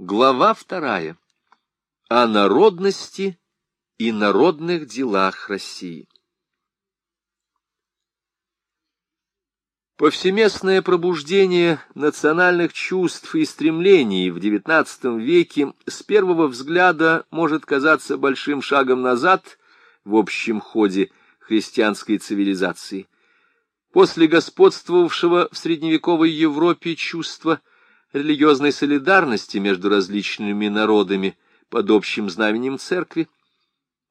Глава вторая. О народности и народных делах России. Повсеместное пробуждение национальных чувств и стремлений в XIX веке с первого взгляда может казаться большим шагом назад в общем ходе христианской цивилизации. После господствовавшего в средневековой Европе чувства религиозной солидарности между различными народами под общим знаменем церкви,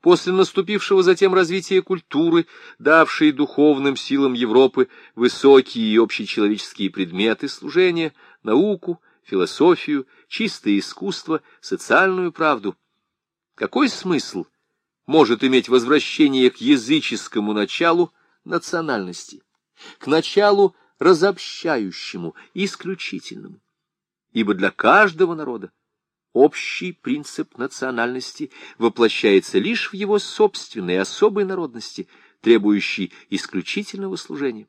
после наступившего затем развития культуры, давшей духовным силам Европы высокие и общечеловеческие предметы служения, науку, философию, чистое искусство, социальную правду. Какой смысл может иметь возвращение к языческому началу национальности, к началу разобщающему, исключительному? Ибо для каждого народа общий принцип национальности воплощается лишь в его собственной особой народности, требующей исключительного служения.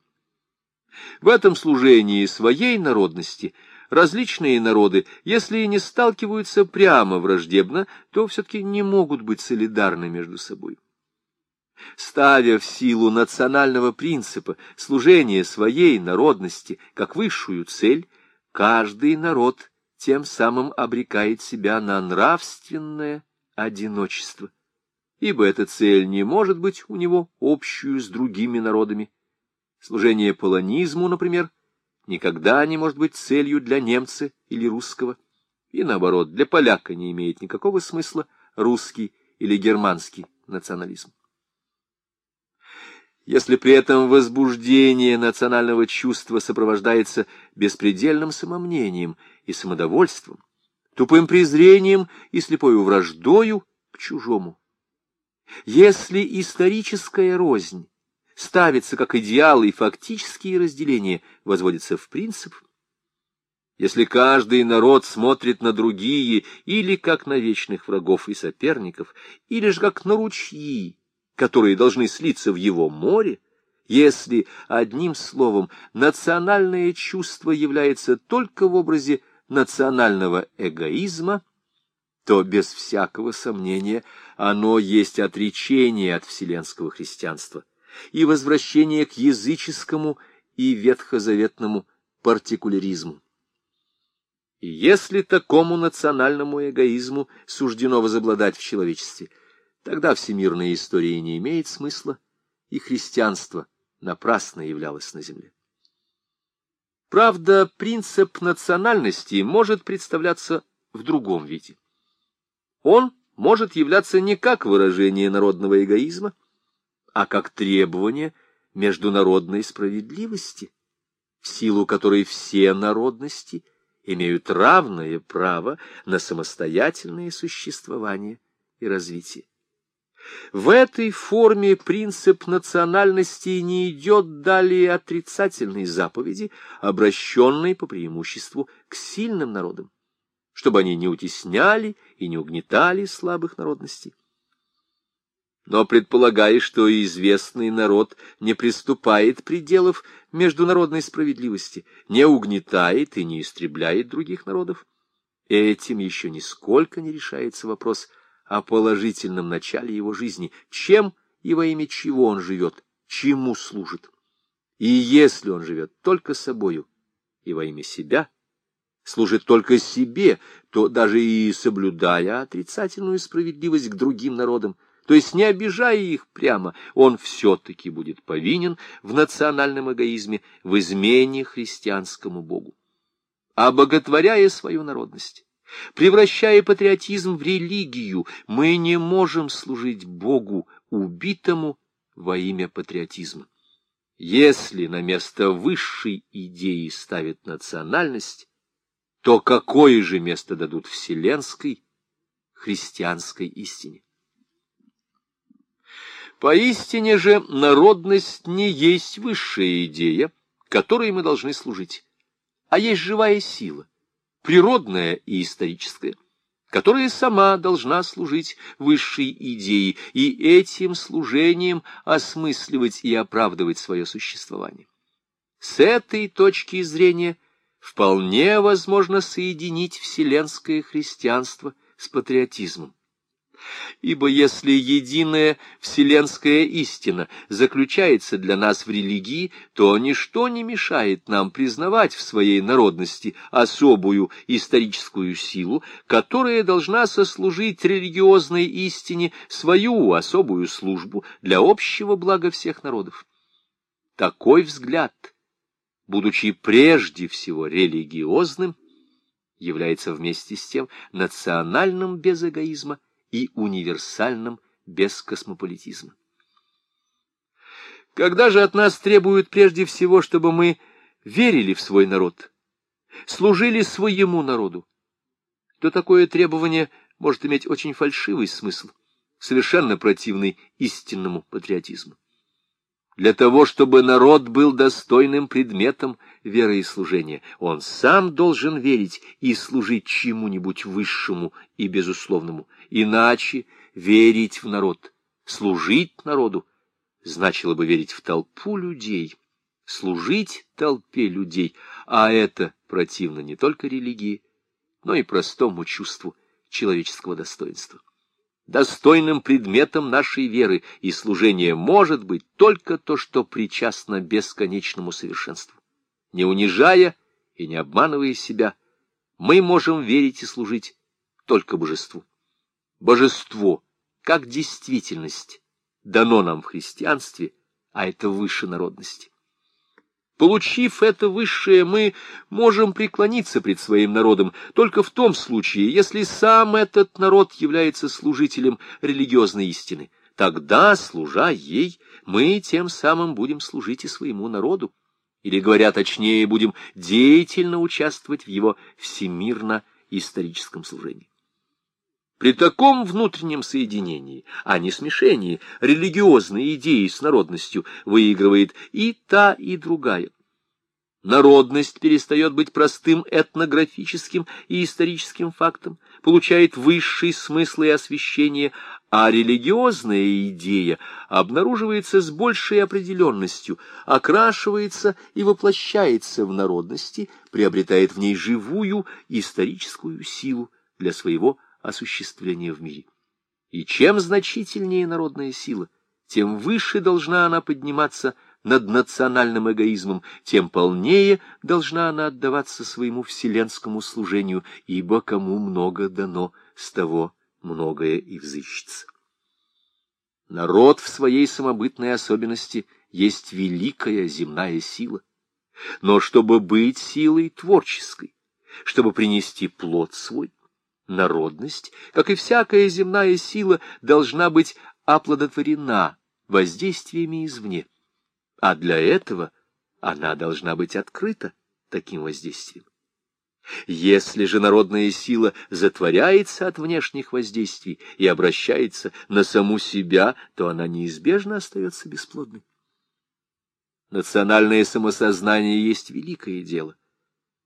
В этом служении своей народности различные народы, если и не сталкиваются прямо враждебно, то все-таки не могут быть солидарны между собой. Ставя в силу национального принципа служение своей народности как высшую цель, каждый народ тем самым обрекает себя на нравственное одиночество, ибо эта цель не может быть у него общую с другими народами. Служение полонизму, например, никогда не может быть целью для немца или русского, и наоборот, для поляка не имеет никакого смысла русский или германский национализм. Если при этом возбуждение национального чувства сопровождается беспредельным самомнением и самодовольством, тупым презрением и слепою враждою к чужому, если историческая рознь ставится как идеал и фактические разделения возводятся в принцип, если каждый народ смотрит на другие или как на вечных врагов и соперников, или же как на ручьи, которые должны слиться в его море, если, одним словом, национальное чувство является только в образе национального эгоизма, то без всякого сомнения оно есть отречение от вселенского христианства и возвращение к языческому и ветхозаветному партикуляризму. И если такому национальному эгоизму суждено возобладать в человечестве, Тогда всемирная история не имеет смысла, и христианство напрасно являлось на земле. Правда, принцип национальности может представляться в другом виде. Он может являться не как выражение народного эгоизма, а как требование международной справедливости, в силу которой все народности имеют равное право на самостоятельное существование и развитие. В этой форме принцип национальности не идет далее отрицательной заповеди, обращенной по преимуществу к сильным народам, чтобы они не утесняли и не угнетали слабых народностей. Но предполагая, что известный народ не приступает пределов международной справедливости, не угнетает и не истребляет других народов, этим еще нисколько не решается вопрос о положительном начале его жизни, чем и во имя чего он живет, чему служит. И если он живет только собою и во имя себя, служит только себе, то даже и соблюдая отрицательную справедливость к другим народам, то есть не обижая их прямо, он все-таки будет повинен в национальном эгоизме, в измене христианскому Богу. Обоготворяя свою народность, Превращая патриотизм в религию, мы не можем служить Богу, убитому во имя патриотизма. Если на место высшей идеи ставят национальность, то какое же место дадут вселенской, христианской истине? Поистине же народность не есть высшая идея, которой мы должны служить, а есть живая сила, природная и историческая, которая сама должна служить высшей идее и этим служением осмысливать и оправдывать свое существование. С этой точки зрения вполне возможно соединить вселенское христианство с патриотизмом. Ибо если единая вселенская истина заключается для нас в религии, то ничто не мешает нам признавать в своей народности особую историческую силу, которая должна сослужить религиозной истине свою особую службу для общего блага всех народов. Такой взгляд, будучи прежде всего религиозным, является вместе с тем национальным без эгоизма и универсальным без космополитизма. Когда же от нас требуют прежде всего, чтобы мы верили в свой народ, служили своему народу, то такое требование может иметь очень фальшивый смысл, совершенно противный истинному патриотизму. Для того, чтобы народ был достойным предметом веры и служения, он сам должен верить и служить чему-нибудь высшему и безусловному, Иначе верить в народ, служить народу, значило бы верить в толпу людей, служить толпе людей, а это противно не только религии, но и простому чувству человеческого достоинства. Достойным предметом нашей веры и служения может быть только то, что причастно бесконечному совершенству. Не унижая и не обманывая себя, мы можем верить и служить только божеству божество, как действительность, дано нам в христианстве, а это выше народности. Получив это высшее, мы можем преклониться пред своим народом только в том случае, если сам этот народ является служителем религиозной истины. Тогда, служа ей, мы тем самым будем служить и своему народу, или, говоря точнее, будем деятельно участвовать в его всемирно-историческом служении. При таком внутреннем соединении, а не смешении, религиозной идеи с народностью выигрывает и та, и другая. Народность перестает быть простым этнографическим и историческим фактом, получает высший смысл и освещение, а религиозная идея обнаруживается с большей определенностью, окрашивается и воплощается в народности, приобретает в ней живую историческую силу для своего осуществления в мире. И чем значительнее народная сила, тем выше должна она подниматься над национальным эгоизмом, тем полнее должна она отдаваться своему вселенскому служению, ибо кому много дано, с того многое и взыщется. Народ в своей самобытной особенности есть великая земная сила. Но чтобы быть силой творческой, чтобы принести плод свой, Народность, как и всякая земная сила, должна быть оплодотворена воздействиями извне. А для этого она должна быть открыта таким воздействием. Если же народная сила затворяется от внешних воздействий и обращается на саму себя, то она неизбежно остается бесплодной. Национальное самосознание есть великое дело.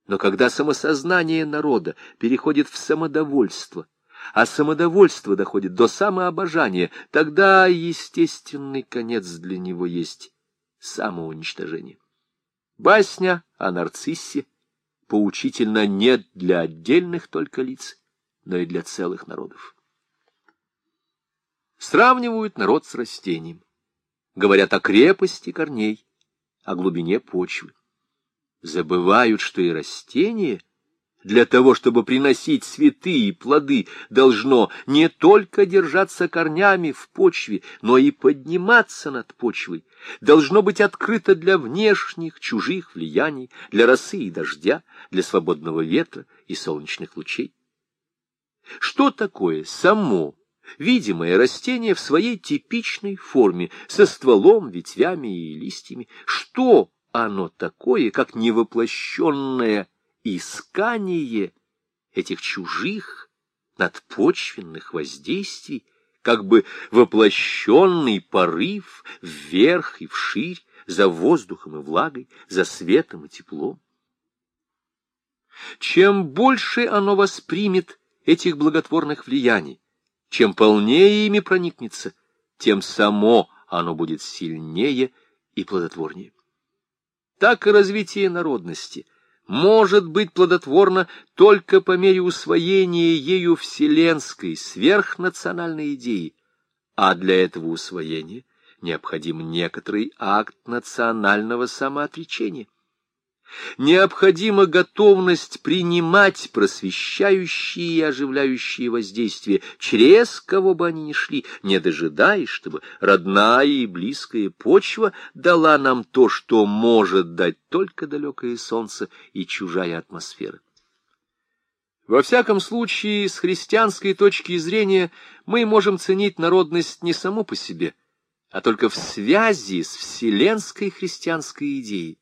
Но когда самосознание народа переходит в самодовольство, а самодовольство доходит до самообожания, тогда естественный конец для него есть самоуничтожение. Басня о нарциссе поучительна не для отдельных только лиц, но и для целых народов. Сравнивают народ с растением, говорят о крепости корней, о глубине почвы забывают, что и растение для того, чтобы приносить цветы и плоды, должно не только держаться корнями в почве, но и подниматься над почвой, должно быть открыто для внешних, чужих влияний, для росы и дождя, для свободного ветра и солнечных лучей. Что такое само видимое растение в своей типичной форме, со стволом, ветвями и листьями? Что оно такое, как невоплощенное искание этих чужих надпочвенных воздействий, как бы воплощенный порыв вверх и вширь, за воздухом и влагой, за светом и теплом. Чем больше оно воспримет этих благотворных влияний, чем полнее ими проникнется, тем само оно будет сильнее и плодотворнее так и развитие народности может быть плодотворна только по мере усвоения ею вселенской, сверхнациональной идеи, а для этого усвоения необходим некоторый акт национального самоотречения. Необходима готовность принимать просвещающие и оживляющие воздействия, через кого бы они ни шли, не дожидаясь, чтобы родная и близкая почва дала нам то, что может дать только далекое солнце и чужая атмосфера. Во всяком случае, с христианской точки зрения мы можем ценить народность не саму по себе, а только в связи с вселенской христианской идеей.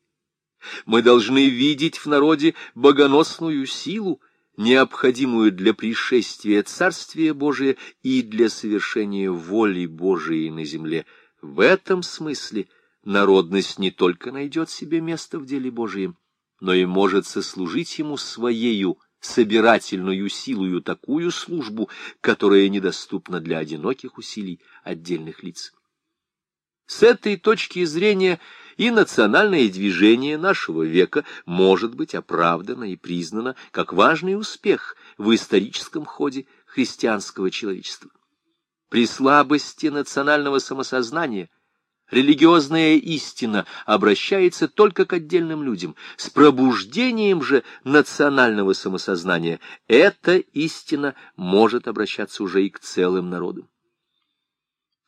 Мы должны видеть в народе богоносную силу, необходимую для пришествия Царствия Божия и для совершения воли Божией на земле. В этом смысле народность не только найдет себе место в деле Божием, но и может сослужить ему своею собирательную силою такую службу, которая недоступна для одиноких усилий отдельных лиц. С этой точки зрения и национальное движение нашего века может быть оправдано и признано как важный успех в историческом ходе христианского человечества. При слабости национального самосознания религиозная истина обращается только к отдельным людям. С пробуждением же национального самосознания эта истина может обращаться уже и к целым народам.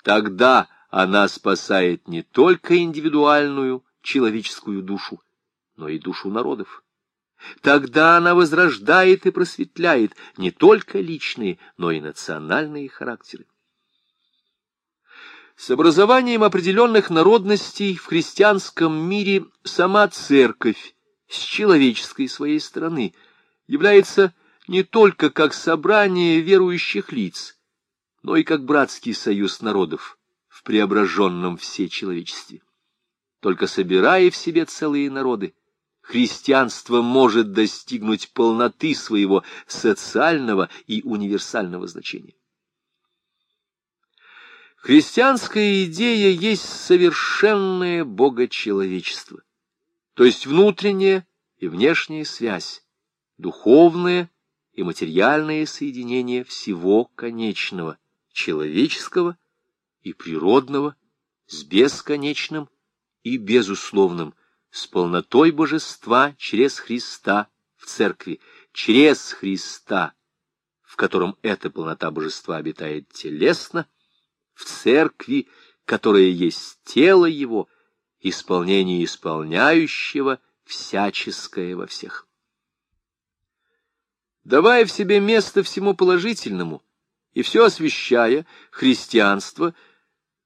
Тогда она спасает не только индивидуальную человеческую душу, но и душу народов. Тогда она возрождает и просветляет не только личные, но и национальные характеры. С образованием определенных народностей в христианском мире сама церковь с человеческой своей стороны является не только как собрание верующих лиц, но и как братский союз народов, преображенном всечеловечестве. Только собирая в себе целые народы, христианство может достигнуть полноты своего социального и универсального значения. Христианская идея есть совершенное богочеловечество, то есть внутренняя и внешняя связь, духовное и материальное соединение всего конечного, человеческого и природного, с бесконечным и безусловным, с полнотой божества через Христа в церкви, через Христа, в котором эта полнота божества обитает телесно, в церкви, которая есть тело его, исполнение исполняющего всяческое во всех. Давая в себе место всему положительному и все освещая, христианство —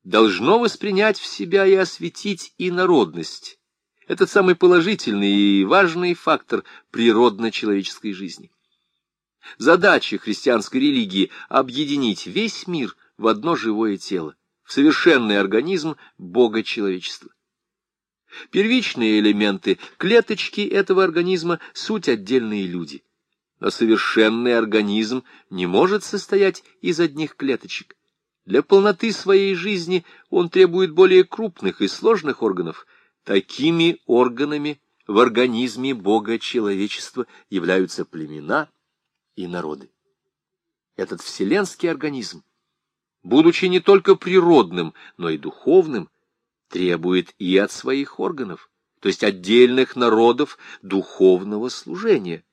должно воспринять в себя и осветить и народность. Этот самый положительный и важный фактор природно-человеческой жизни. Задача христианской религии — объединить весь мир в одно живое тело, в совершенный организм Бога человечества. Первичные элементы, клеточки этого организма — суть отдельные люди. Но совершенный организм не может состоять из одних клеточек. Для полноты своей жизни он требует более крупных и сложных органов. Такими органами в организме Бога человечества являются племена и народы. Этот вселенский организм, будучи не только природным, но и духовным, требует и от своих органов, то есть отдельных народов, духовного служения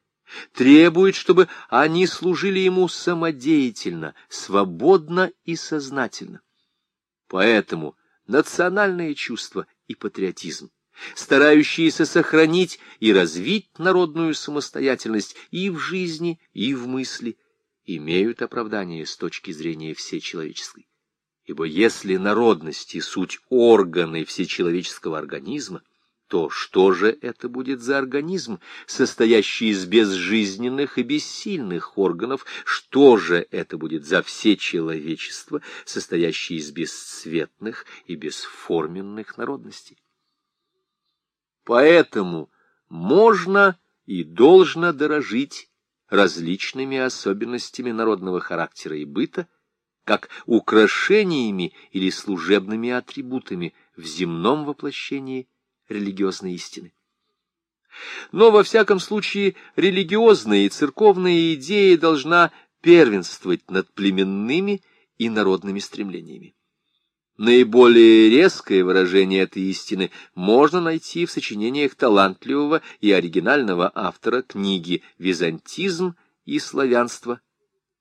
требует, чтобы они служили ему самодеятельно, свободно и сознательно. Поэтому национальное чувство и патриотизм, старающиеся сохранить и развить народную самостоятельность и в жизни, и в мысли, имеют оправдание с точки зрения всечеловеческой. Ибо если народности суть органы всечеловеческого организма, то что же это будет за организм, состоящий из безжизненных и бессильных органов? Что же это будет за все человечество, состоящее из бесцветных и бесформенных народностей? Поэтому можно и должно дорожить различными особенностями народного характера и быта, как украшениями или служебными атрибутами в земном воплощении религиозной истины. Но, во всяком случае, религиозная и церковная идея должна первенствовать над племенными и народными стремлениями. Наиболее резкое выражение этой истины можно найти в сочинениях талантливого и оригинального автора книги «Византизм и славянство»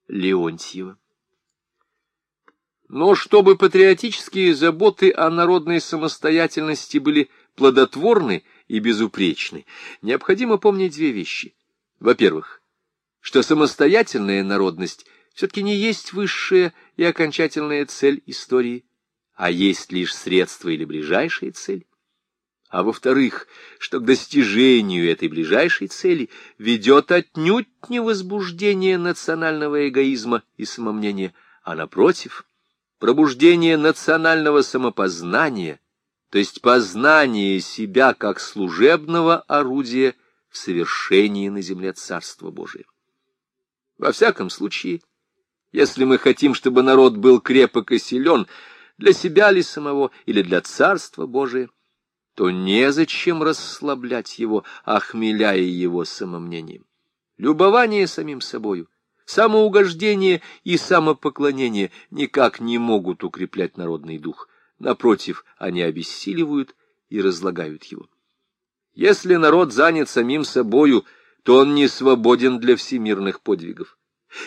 Леонтьева. Но чтобы патриотические заботы о народной самостоятельности были плодотворны и безупречны, необходимо помнить две вещи. Во-первых, что самостоятельная народность все-таки не есть высшая и окончательная цель истории, а есть лишь средство или ближайшая цель. А во-вторых, что к достижению этой ближайшей цели ведет отнюдь не возбуждение национального эгоизма и самомнения, а напротив, пробуждение национального самопознания, то есть познание себя как служебного орудия в совершении на земле Царства Божия. Во всяком случае, если мы хотим, чтобы народ был крепок и силен, для себя ли самого или для Царства Божия, то незачем расслаблять его, охмеляя его самомнением. Любование самим собою, самоугождение и самопоклонение никак не могут укреплять народный дух. Напротив, они обессиливают и разлагают его. Если народ занят самим собою, то он не свободен для всемирных подвигов.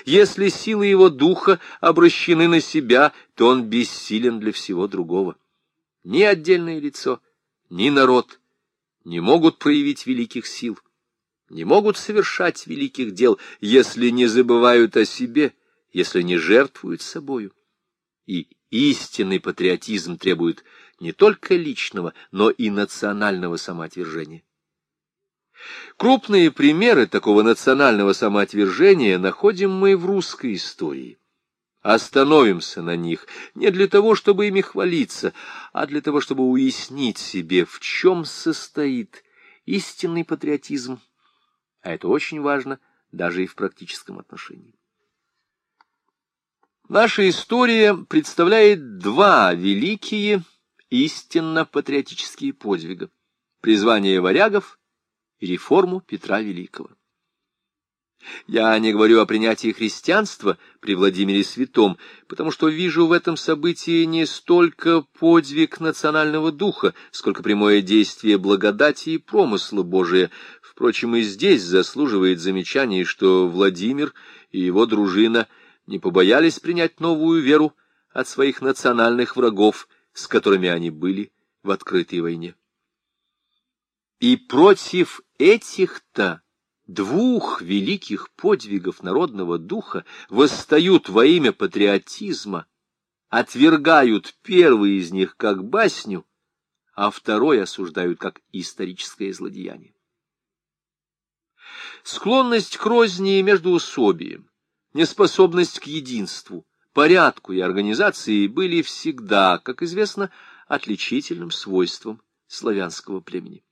Если силы его духа обращены на себя, то он бессилен для всего другого. Ни отдельное лицо, ни народ не могут проявить великих сил, не могут совершать великих дел, если не забывают о себе, если не жертвуют собою. И истинный патриотизм требует не только личного, но и национального самоотвержения. Крупные примеры такого национального самоотвержения находим мы в русской истории. Остановимся на них не для того, чтобы ими хвалиться, а для того, чтобы уяснить себе, в чем состоит истинный патриотизм. А это очень важно даже и в практическом отношении. Наша история представляет два великие истинно патриотические подвига. Призвание варягов и реформу Петра Великого. Я не говорю о принятии христианства при Владимире Святом, потому что вижу в этом событии не столько подвиг национального духа, сколько прямое действие благодати и промысла Божия. Впрочем, и здесь заслуживает замечания, что Владимир и его дружина не побоялись принять новую веру от своих национальных врагов, с которыми они были в открытой войне. И против этих-то двух великих подвигов народного духа восстают во имя патриотизма, отвергают первый из них как басню, а второй осуждают как историческое злодеяние. Склонность к розни между усобием, неспособность к единству, порядку и организации были всегда, как известно, отличительным свойством славянского племени.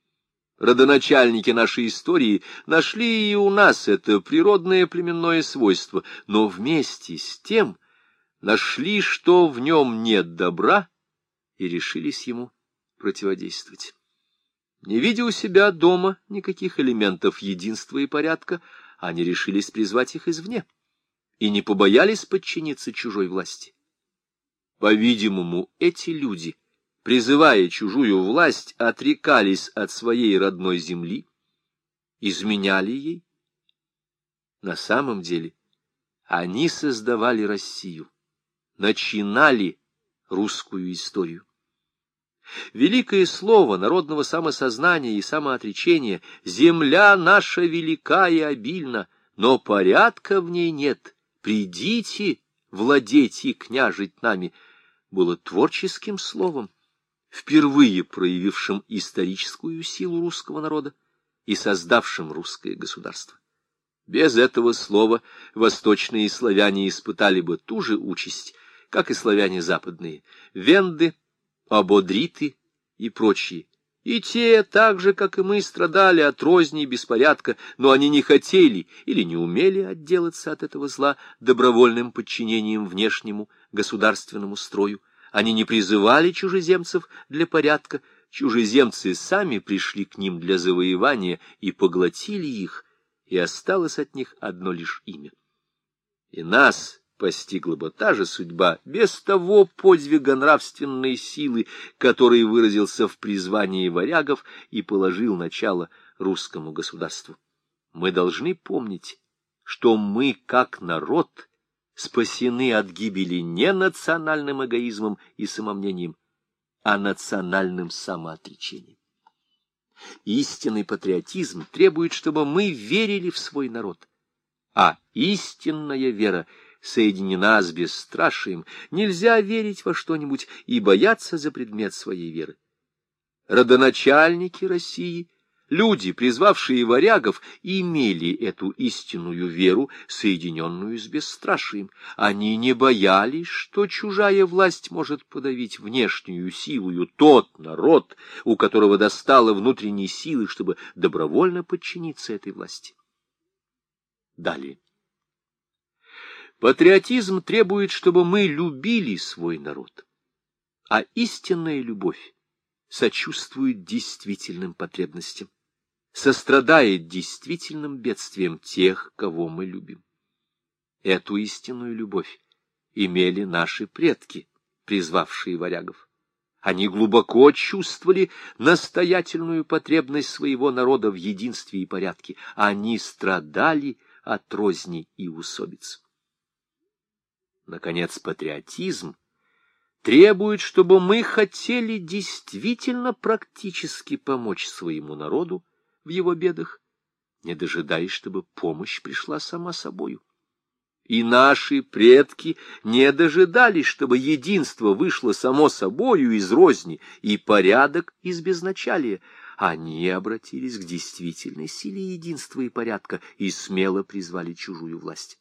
Родоначальники нашей истории нашли и у нас это природное племенное свойство, но вместе с тем нашли, что в нем нет добра, и решились ему противодействовать. Не видя у себя дома никаких элементов единства и порядка, они решились призвать их извне и не побоялись подчиниться чужой власти. По-видимому, эти люди — призывая чужую власть, отрекались от своей родной земли, изменяли ей. На самом деле они создавали Россию, начинали русскую историю. Великое слово народного самосознания и самоотречения «Земля наша велика и обильна, но порядка в ней нет. Придите, владеть и княжить нами» было творческим словом, впервые проявившим историческую силу русского народа и создавшим русское государство. Без этого слова восточные славяне испытали бы ту же участь, как и славяне западные, венды, ободриты и прочие. И те, так же, как и мы, страдали от розни и беспорядка, но они не хотели или не умели отделаться от этого зла добровольным подчинением внешнему государственному строю, они не призывали чужеземцев для порядка, чужеземцы сами пришли к ним для завоевания и поглотили их, и осталось от них одно лишь имя. И нас постигла бы та же судьба без того подвига нравственной силы, который выразился в призвании варягов и положил начало русскому государству. Мы должны помнить, что мы, как народ, спасены от гибели не национальным эгоизмом и самомнением, а национальным самоотречением. Истинный патриотизм требует, чтобы мы верили в свой народ, а истинная вера — соединена с бесстрашием, нельзя верить во что-нибудь и бояться за предмет своей веры. Родоначальники России, люди, призвавшие варягов, имели эту истинную веру, соединенную с бесстрашием. Они не боялись, что чужая власть может подавить внешнюю силою тот народ, у которого достало внутренней силы, чтобы добровольно подчиниться этой власти. Далее. Патриотизм требует, чтобы мы любили свой народ, а истинная любовь сочувствует действительным потребностям, сострадает действительным бедствиям тех, кого мы любим. Эту истинную любовь имели наши предки, призвавшие варягов. Они глубоко чувствовали настоятельную потребность своего народа в единстве и порядке. Они страдали от розни и усобиц. Наконец, патриотизм требует, чтобы мы хотели действительно практически помочь своему народу в его бедах, не дожидаясь, чтобы помощь пришла сама собою. И наши предки не дожидались, чтобы единство вышло само собою из розни и порядок из безначалия. Они обратились к действительной силе единства и порядка и смело призвали чужую власть.